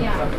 yeah.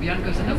Bianca, is dat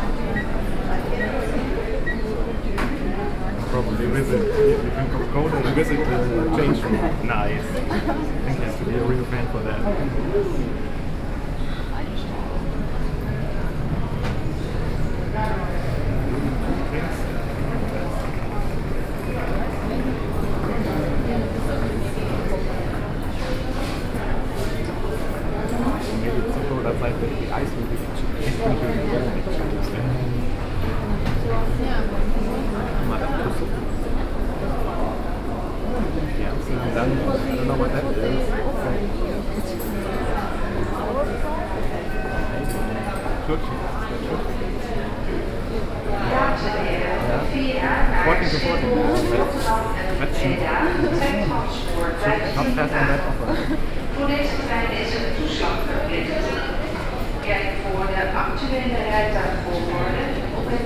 they visit, if you drink Coca-Cola and visit the change room. Nice. I think you have to be a real fan for that. Voor deze trein is er een toeslag verplicht. Kijk voor de actuele rijtuigvolgorde op het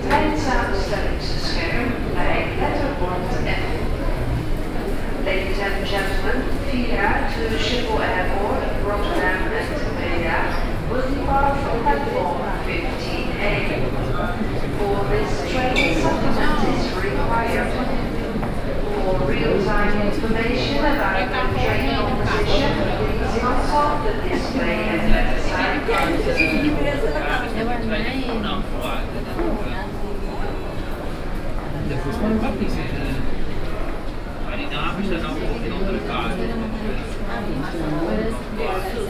To Schiphol airport Rotterdam and Breda will depart from platform 15A. For this train, supplement is required. For real-time information about the train composition, please consult the display at the side counter. Ich habe mich dann auch noch gefragt.